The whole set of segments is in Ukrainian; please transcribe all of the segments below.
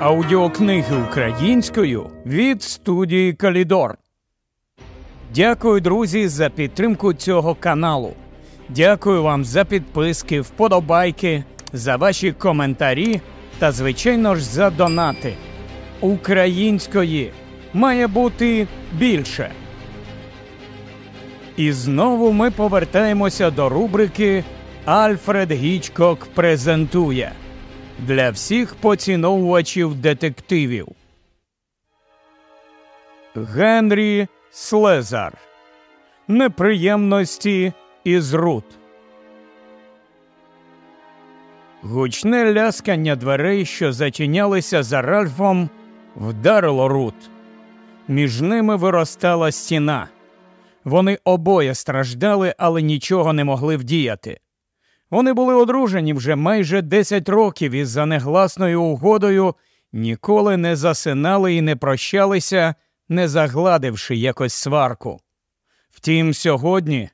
Аудіокниги українською від студії Калідор. Дякую, друзі, за підтримку цього каналу. Дякую вам за підписки, вподобайки, за ваші коментарі та, звичайно ж, за донати. Української має бути більше. І знову ми повертаємося до рубрики Альфред Гічкок презентує для всіх поціновувачів детективів. Генрі Слезар. Неприємності із Рут. Гучне ляскання дверей, що зачинялися за Ральфом, вдарило Рут. Між ними виростала стіна. Вони обоє страждали, але нічого не могли вдіяти. Вони були одружені вже майже 10 років і за негласною угодою ніколи не засинали і не прощалися, не загладивши якось сварку. Втім, сьогодні,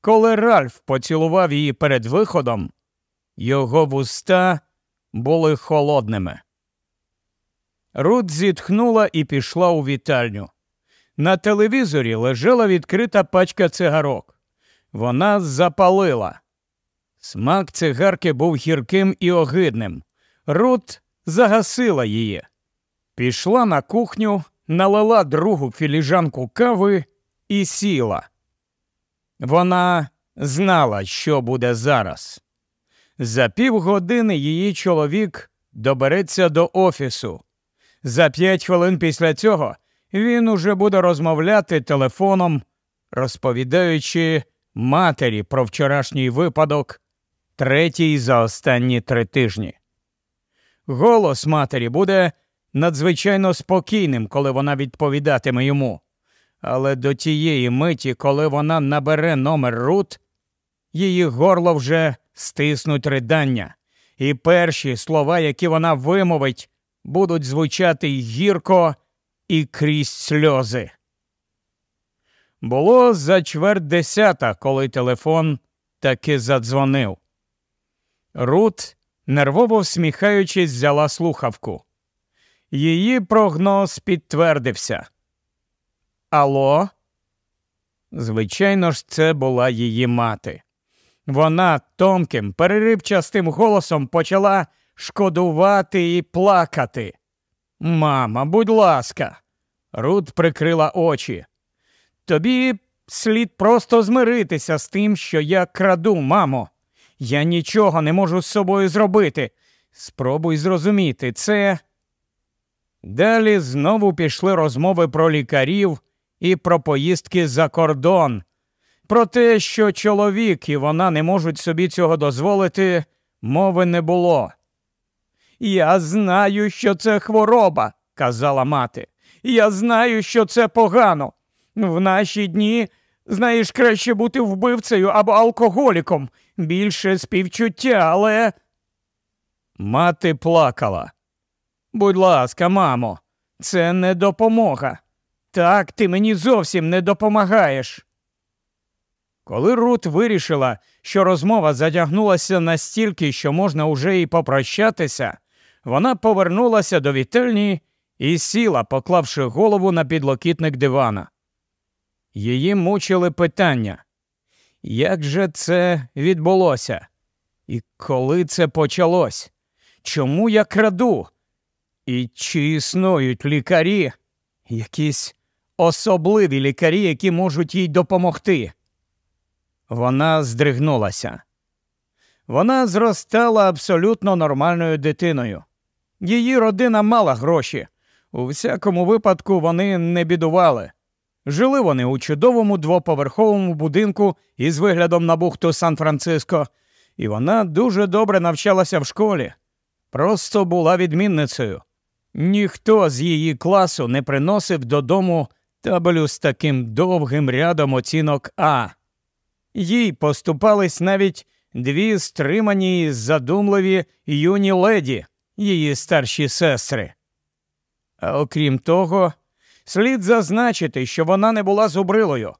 коли Ральф поцілував її перед виходом, його вуста були холодними. Рут зітхнула і пішла у вітальню. На телевізорі лежала відкрита пачка цигарок. Вона запалила. Смак цигарки був гірким і огидним. Рут загасила її. Пішла на кухню, налила другу філіжанку кави і сіла. Вона знала, що буде зараз. За півгодини її чоловік добереться до офісу. За п'ять хвилин після цього він уже буде розмовляти телефоном, розповідаючи матері про вчорашній випадок, третій за останні три тижні. Голос матері буде надзвичайно спокійним, коли вона відповідатиме йому. Але до тієї миті, коли вона набере номер Рут, її горло вже стиснуть ридання, і перші слова, які вона вимовить, будуть звучати гірко і крізь сльози. Було за чверть десята, коли телефон таки задзвонив. Рут, нервово всміхаючись, взяла слухавку. Її прогноз підтвердився. Алло? Звичайно ж, це була її мати. Вона тонким, переривчастим голосом почала шкодувати і плакати. Мама, будь ласка, Рут прикрила очі. Тобі слід просто змиритися з тим, що я краду, мамо. Я нічого не можу з собою зробити. Спробуй зрозуміти, це. Далі знову пішли розмови про лікарів і про поїздки за кордон. Про те, що чоловік і вона не можуть собі цього дозволити, мови не було. Я знаю, що це хвороба, казала мати. Я знаю, що це погано. В наші дні, знаєш, краще бути вбивцею або алкоголіком, більше співчуття, але. Мати плакала. Будь ласка, мамо, це не допомога. Так, ти мені зовсім не допомагаєш. Коли Рут вирішила, що розмова затягнулася настільки, що можна уже і попрощатися, вона повернулася до вітальні і сіла, поклавши голову на підлокітник дивана. Її мучили питання. Як же це відбулося? І коли це почалось? Чому я краду? І чи існують лікарі, якісь особливі лікарі, які можуть їй допомогти? Вона здригнулася. Вона зростала абсолютно нормальною дитиною. Її родина мала гроші. У всякому випадку вони не бідували. Жили вони у чудовому двоповерховому будинку із виглядом на бухту Сан-Франциско, і вона дуже добре навчалася в школі. Просто була відмінницею. Ніхто з її класу не приносив додому табелю з таким довгим рядом оцінок А. Їй поступались навіть дві стримані і задумливі юні леді, її старші сестри. А окрім того, слід зазначити, що вона не була зубрилою.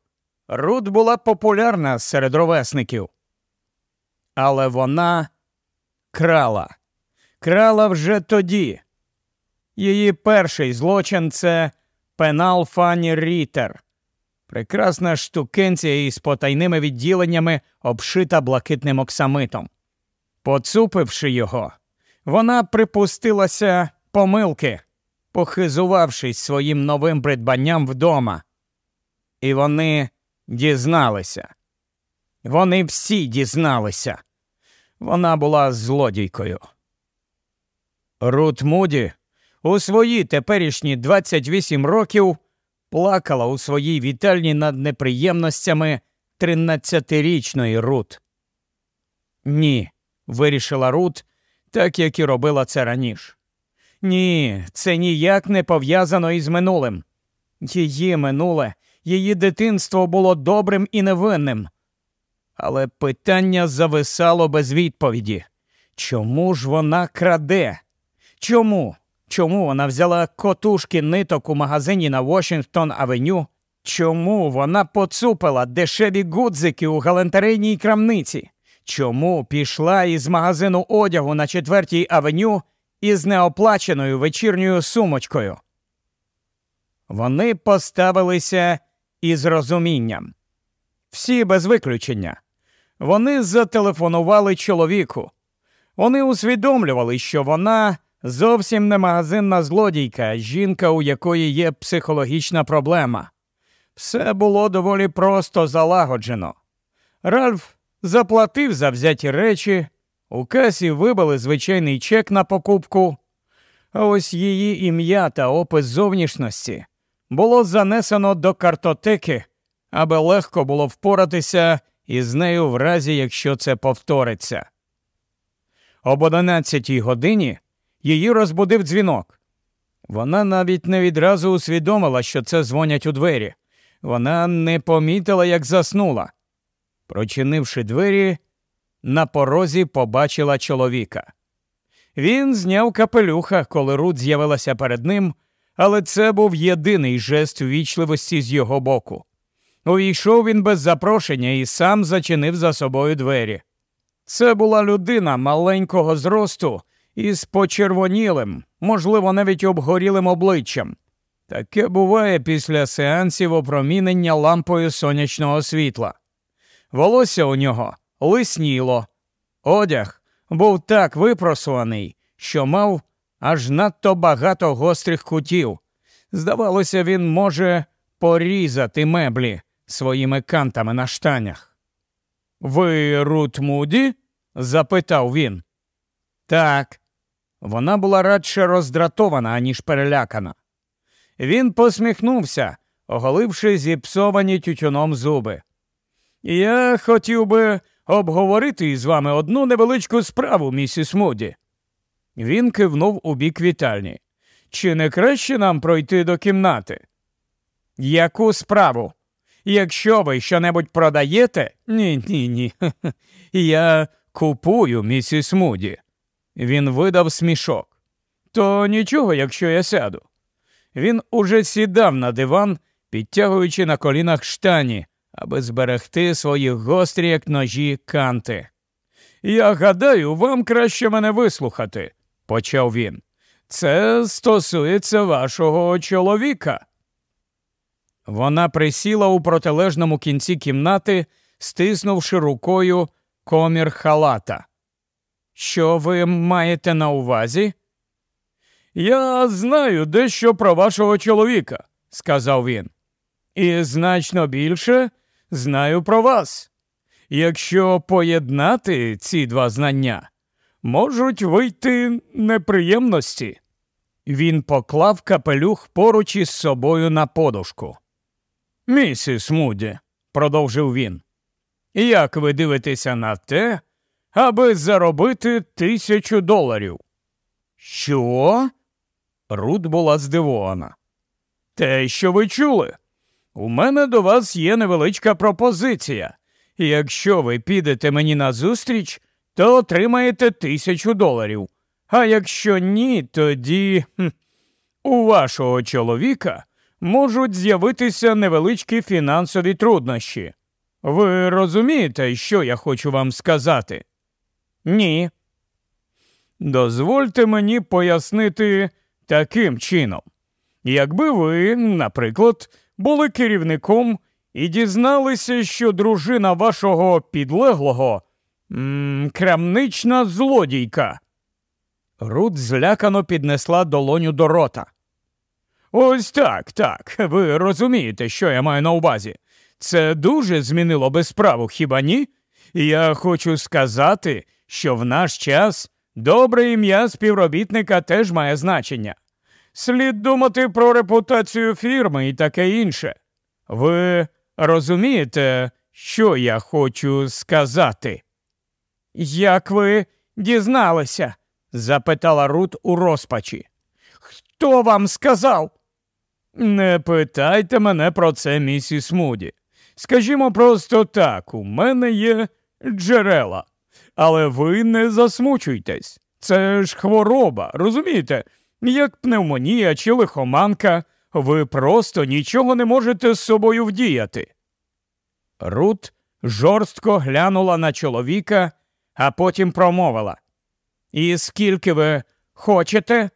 Рут була популярна серед ровесників. Але вона крала, крала вже тоді. Її перший злочин це пенал Фанні Рітер. Прекрасна штукенція із потайними відділеннями, обшита блакитним оксамитом. Поцупивши його, вона припустилася помилки, похизувавшись своїм новим придбанням вдома. І вони дізналися. Вони всі дізналися. Вона була злодійкою. Рут Муді у свої теперішні 28 років плакала у своїй вітальні над неприємностями 13-річної Рут. Ні, вирішила Рут, так як і робила це раніше. Ні, це ніяк не пов'язано із минулим. Її минуле, її дитинство було добрим і невинним. Але питання зависало без відповіді. Чому ж вона краде? Чому? Чому вона взяла котушки ниток у магазині на Вашингтон Авеню? Чому вона поцупила дешеві гудзики у галантерейній крамниці? Чому пішла із магазину одягу на четвертій авеню із неоплаченою вечірньою сумочкою? Вони поставилися із розумінням. Всі без виключення. Вони зателефонували чоловіку. Вони усвідомлювали, що вона зовсім не магазинна злодійка, жінка, у якої є психологічна проблема. Все було доволі просто залагоджено. Ральф заплатив за взяті речі, у касі вибили звичайний чек на покупку, а ось її ім'я та опис зовнішності було занесено до картотеки, аби легко було впоратися із нею в разі, якщо це повториться. Об одинадцятій годині її розбудив дзвінок. Вона навіть не відразу усвідомила, що це дзвонять у двері. Вона не помітила, як заснула. Прочинивши двері, на порозі побачила чоловіка. Він зняв капелюха, коли Рут з'явилася перед ним, але це був єдиний жест ввічливості з його боку. Увійшов він без запрошення і сам зачинив за собою двері. Це була людина маленького зросту із почервонілим, можливо, навіть обгорілим обличчям. Таке буває після сеансів опромінення лампою сонячного світла. Волосся у нього лисніло, одяг був так випросуваний, що мав аж надто багато гострих кутів. Здавалося, він може порізати меблі своїми кантами на штанях. Ви Рут Муді? запитав він. Так. Вона була радше роздратована, аніж перелякана. Він посміхнувся, оголивши зіпсовані тютюном зуби. Я хотів би обговорити із вами одну невеличку справу, місіс Муді. Він кивнув у бік вітальні. Чи не краще нам пройти до кімнати? Яку справу? Якщо ви щонебудь продаєте, ні, ні, ні. Я купую, місіс Муді. Він видав смішок. То нічого, якщо я сяду. Він уже сідав на диван, підтягуючи на колінах штані, аби зберегти свої гострі, як ножі, канти. Я гадаю, вам краще мене вислухати, почав він. Це стосується вашого чоловіка. Вона присіла у протилежному кінці кімнати, стиснувши рукою комір халата. Що ви маєте на увазі? Я знаю дещо про вашого чоловіка, сказав він. І значно більше знаю про вас. Якщо поєднати ці два знання, можуть вийти неприємності. Він поклав капелюх поруч із собою на подушку. Місіс Муді, продовжив він, як ви дивитеся на те, аби заробити тисячу доларів? Що? Рут була здивована. Те, що ви чули, у мене до вас є невеличка пропозиція. Якщо ви підете мені назустріч, то отримаєте тисячу доларів. А якщо ні, тоді хм, у вашого чоловіка можуть з'явитися невеличкі фінансові труднощі. Ви розумієте, що я хочу вам сказати? Ні. дозвольте мені пояснити таким чином. Якби ви, наприклад, були керівником і дізналися, що дружина вашого підлеглого крамнична злодійка. Рут злякано піднесла долоню до рота. Ось так, так. Ви розумієте, що я маю на увазі. Це дуже змінило би справу, хіба ні? Я хочу сказати, що в наш час добре ім'я співробітника теж має значення. Слід думати про репутацію фірми і таке інше. Ви розумієте, що я хочу сказати? Як ви дізналися? запитала Рут у розпачі. Хто вам сказав? Не питайте мене про це, місіс Муді. Скажімо просто так, у мене є джерела. Але ви не засмучуйтесь. Це ж хвороба, розумієте? Як пневмонія чи лихоманка, ви просто нічого не можете з собою вдіяти. Рут жорстко глянула на чоловіка, а потім промовила. І скільки ви хочете?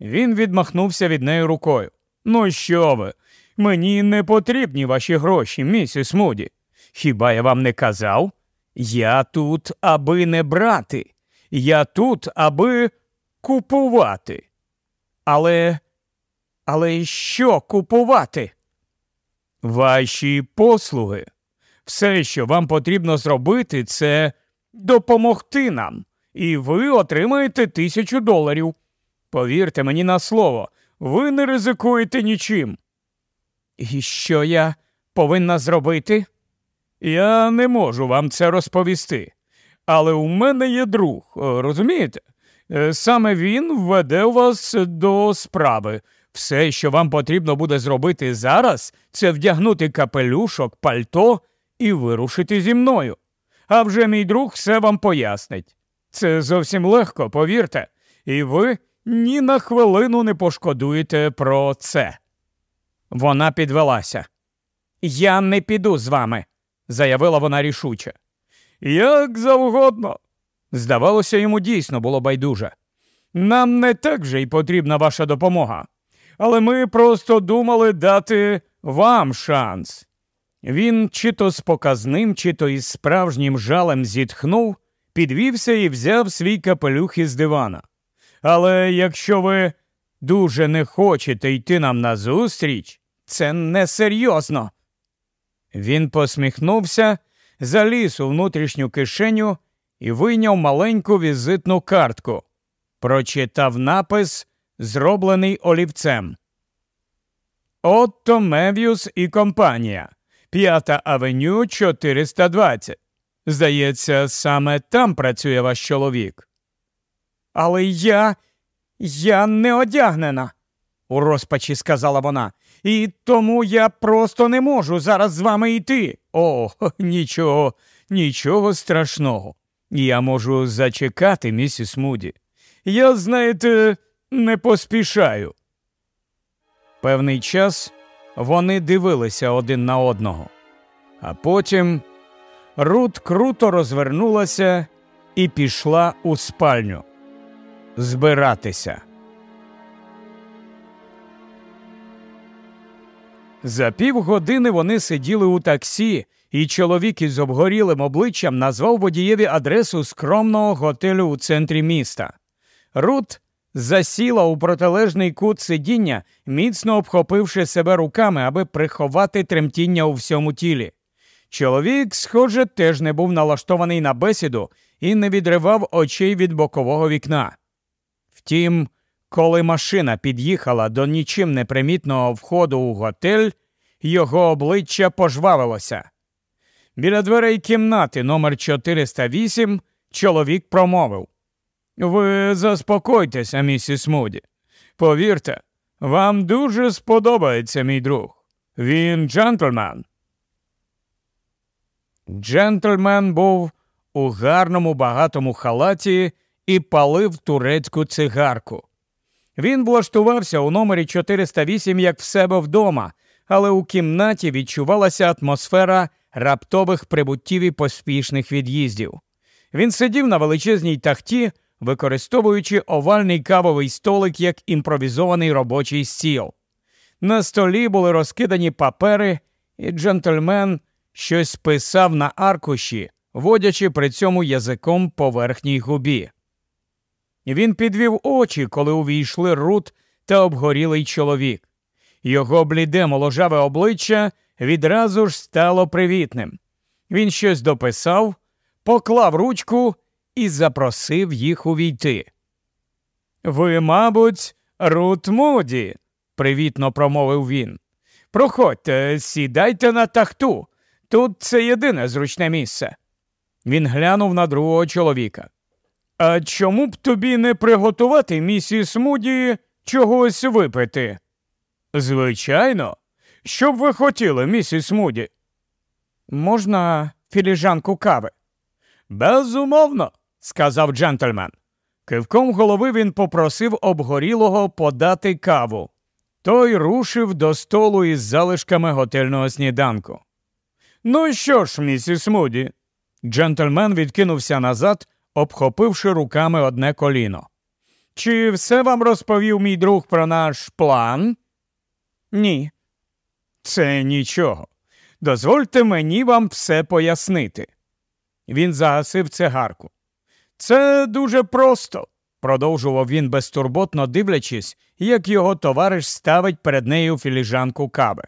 Він відмахнувся від неї рукою. Ну, що ви? Мені не потрібні ваші гроші, місіс Муді. Хіба я вам не казав? Я тут, аби не брати, я тут, аби купувати. Але, але що купувати? Ваші послуги. Все, що вам потрібно зробити, це допомогти нам, і ви отримаєте тисячу доларів. Повірте мені на слово, ви не ризикуєте нічим. І що я повинна зробити? Я не можу вам це розповісти. Але у мене є друг, розумієте? Е, саме він введе вас до справи. Все, що вам потрібно буде зробити зараз, це вдягнути капелюшок, пальто і вирушити зі мною. А вже мій друг все вам пояснить. Це зовсім легко, повірте, і ви ні на хвилину не пошкодуєте про це. Вона підвелася. Я не піду з вами, заявила вона рішуче. Як завгодно. Здавалося, йому дійсно було байдуже. Нам не так же й потрібна ваша допомога, але ми просто думали дати вам шанс. Він чи то з показним, чи то із справжнім жалем зітхнув, підвівся і взяв свій капелюх із дивана. Але якщо ви дуже не хочете йти нам назустріч, це несерйозно. Він посміхнувся, заліз у внутрішню кишеню і вийняв маленьку візитну картку. Прочитав напис, зроблений олівцем. Отто Мев'юс і компанія. П'ята авеню 420. Здається, саме там працює ваш чоловік. Але я. я не одягнена, у розпачі сказала вона. І тому я просто не можу зараз з вами йти. О, нічого, нічого страшного. Я можу зачекати, місіс Муді. Я, знаєте, не поспішаю. Певний час вони дивилися один на одного, а потім Рут круто розвернулася і пішла у спальню збиратися. За півгодини вони сиділи у таксі, і чоловік із обгорілим обличчям назвав водієві адресу скромного готелю у центрі міста. Рут засіла у протилежний кут сидіння, міцно обхопивши себе руками, аби приховати тремтіння у всьому тілі. Чоловік, схоже, теж не був налаштований на бесіду і не відривав очей від бокового вікна. Втім, коли машина під'їхала до нічим непримітного входу у готель, його обличчя пожвавилося. Біля дверей кімнати номер 408 чоловік промовив Ви заспокойтеся, місіс Муді. Повірте, вам дуже сподобається мій друг. Він джентльмен. Джентльмен був у гарному багатому халаті і палив турецьку цигарку. Він влаштувався у номері 408 як в себе вдома, але у кімнаті відчувалася атмосфера раптових прибуттів і поспішних від'їздів. Він сидів на величезній тахті, використовуючи овальний кавовий столик як імпровізований робочий стіл. На столі були розкидані папери, і джентльмен щось писав на аркуші, водячи при цьому язиком по верхній губі. Він підвів очі, коли увійшли Рут та обгорілий чоловік. Його бліде моложаве обличчя відразу ж стало привітним. Він щось дописав, поклав ручку і запросив їх увійти. Ви, мабуть, Рут Муді, привітно промовив він. Проходьте, сідайте на тахту. Тут це єдине зручне місце. Він глянув на другого чоловіка. А чому б тобі не приготувати, місіс Муді, чогось випити? Звичайно. Що б ви хотіли, місіс Муді? Можна філіжанку кави? Безумовно, сказав джентльмен. Кивком голови він попросив обгорілого подати каву. Той рушив до столу із залишками готельного сніданку. Ну що ж, місіс Муді? Джентльмен відкинувся назад, обхопивши руками одне коліно. Чи все вам розповів мій друг про наш план? Ні. Це нічого. Дозвольте мені вам все пояснити. Він загасив цигарку. Це дуже просто, продовжував він безтурботно дивлячись, як його товариш ставить перед нею філіжанку кави.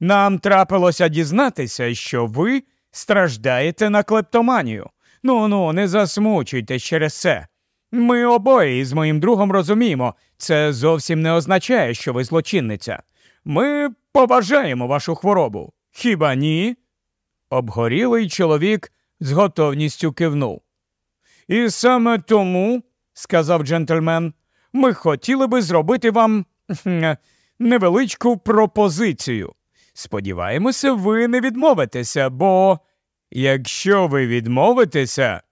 Нам трапилося дізнатися, що ви страждаєте на клептоманію. Ну ну, не засмучуйтесь через це. Ми обоє із моїм другом розуміємо, це зовсім не означає, що ви злочинниця. Ми поважаємо вашу хворобу. Хіба ні? Обгорілий чоловік з готовністю кивнув. І саме тому, сказав джентльмен, ми хотіли би зробити вам невеличку пропозицію. Сподіваємося, ви не відмовитеся, бо якщо ви відмовитеся,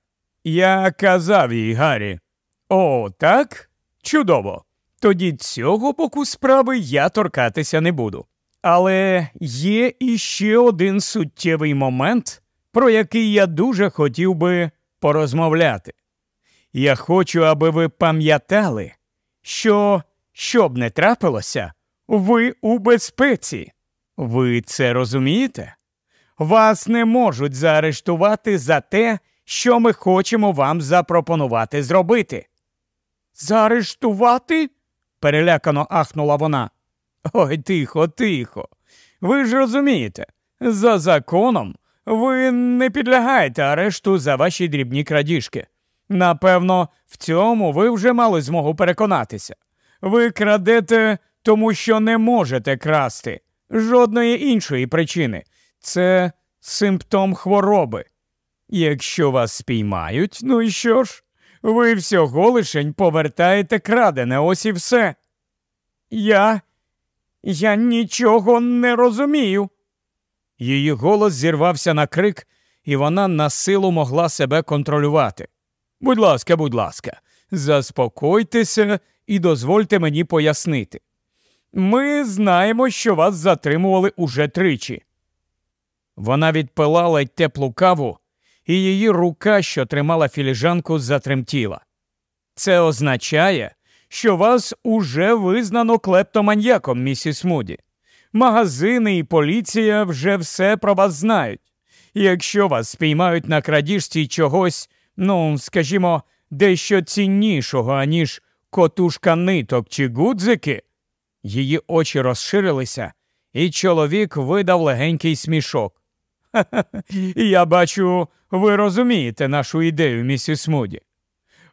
я казав їй Гаррі. О, так? Чудово. Тоді цього боку справи я торкатися не буду. Але є іще один суттєвий момент, про який я дуже хотів би порозмовляти. Я хочу, аби ви пам'ятали, що, що б не трапилося, ви у безпеці. Ви це розумієте? Вас не можуть заарештувати за те, що ми хочемо вам запропонувати зробити. Заарештувати? Перелякано ахнула вона. Ой, тихо, тихо. Ви ж розумієте, за законом ви не підлягаєте арешту за ваші дрібні крадіжки. Напевно, в цьому ви вже мали змогу переконатися. Ви крадете, тому що не можете красти. Жодної іншої причини. Це симптом хвороби. Якщо вас спіймають, ну і що ж? Ви всього лишень повертаєте крадене, ось і все. Я. Я нічого не розумію. Її голос зірвався на крик, і вона на силу могла себе контролювати. Будь ласка, будь ласка, заспокойтеся і дозвольте мені пояснити. Ми знаємо, що вас затримували уже тричі. Вона відпила ледь теплу каву, і її рука, що тримала філіжанку, затремтіла. Це означає, що вас уже визнано клептоманьяком, місіс Муді. Магазини і поліція вже все про вас знають. Якщо вас спіймають на крадіжці чогось, ну, скажімо, дещо ціннішого, аніж котушка ниток чи гудзики, її очі розширилися, і чоловік видав легенький смішок. Я бачу, ви розумієте нашу ідею, місіс Муді.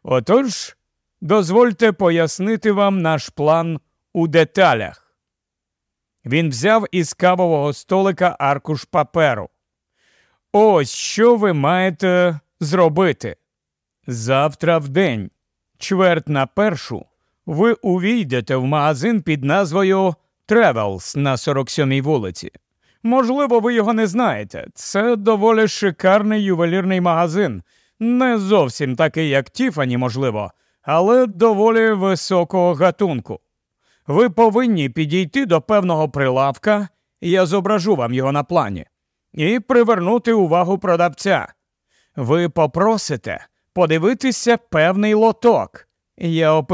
Отож, дозвольте пояснити вам наш план у деталях. Він взяв із кавового столика аркуш паперу. Ось що ви маєте зробити. Завтра в день, чверть на першу, ви увійдете в магазин під назвою Тревелс на 47-й вулиці. Можливо, ви його не знаєте. Це доволі шикарний ювелірний магазин. Не зовсім такий, як Тіфані, можливо, але доволі високого гатунку. Ви повинні підійти до певного прилавка, я зображу вам його на плані, і привернути увагу продавця. Ви попросите подивитися певний лоток. Я